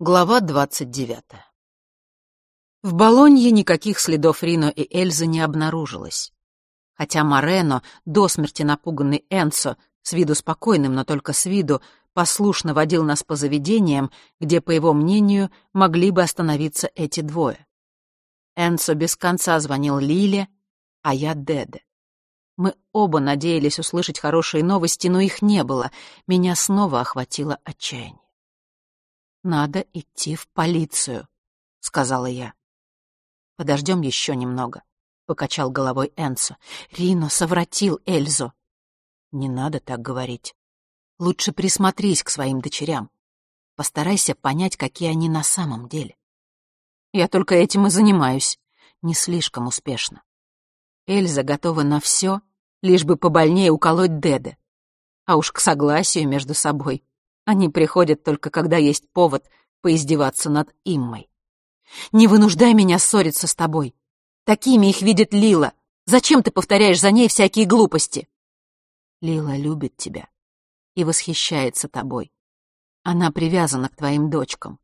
Глава двадцать девятая. В Болонье никаких следов Рино и Эльзы не обнаружилось. Хотя Морено, до смерти напуганный Энсо, с виду спокойным, но только с виду, послушно водил нас по заведениям, где, по его мнению, могли бы остановиться эти двое. Энсо без конца звонил Лиле, а я Деде. Мы оба надеялись услышать хорошие новости, но их не было. Меня снова охватило отчаяние. «Надо идти в полицию», — сказала я. «Подождем еще немного», — покачал головой Энсо. «Рино совратил Эльзу». «Не надо так говорить. Лучше присмотрись к своим дочерям. Постарайся понять, какие они на самом деле». «Я только этим и занимаюсь. Не слишком успешно. Эльза готова на все, лишь бы побольнее уколоть Деде. А уж к согласию между собой они приходят только когда есть повод поиздеваться над Иммой. Не вынуждай меня ссориться с тобой. Такими их видит Лила. Зачем ты повторяешь за ней всякие глупости? Лила любит тебя и восхищается тобой. Она привязана к твоим дочкам.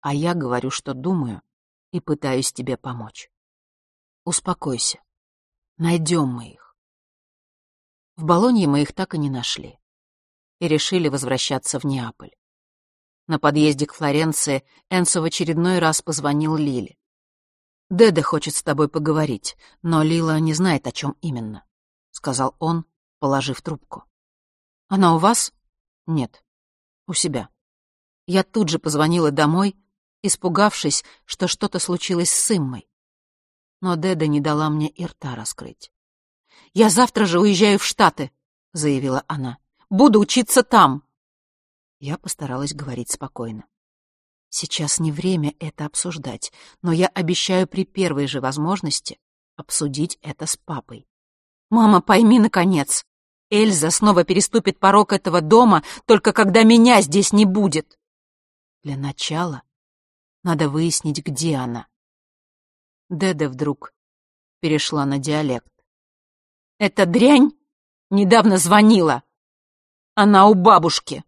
А я говорю, что думаю, и пытаюсь тебе помочь. Успокойся. Найдем мы их. В Болонье мы их так и не нашли и решили возвращаться в Неаполь. На подъезде к Флоренции Энсо в очередной раз позвонил Лиле. «Деде хочет с тобой поговорить, но Лила не знает, о чем именно», — сказал он, положив трубку. «Она у вас?» «Нет, у себя». Я тут же позвонила домой, испугавшись, что что-то случилось с Иммой. Но Деда не дала мне и рта раскрыть. «Я завтра же уезжаю в Штаты», — заявила она. Буду учиться там». Я постаралась говорить спокойно. Сейчас не время это обсуждать, но я обещаю при первой же возможности обсудить это с папой. «Мама, пойми, наконец, Эльза снова переступит порог этого дома, только когда меня здесь не будет. Для начала надо выяснить, где она. Деда вдруг перешла на диалект. «Эта дрянь недавно звонила. Она у бабушки.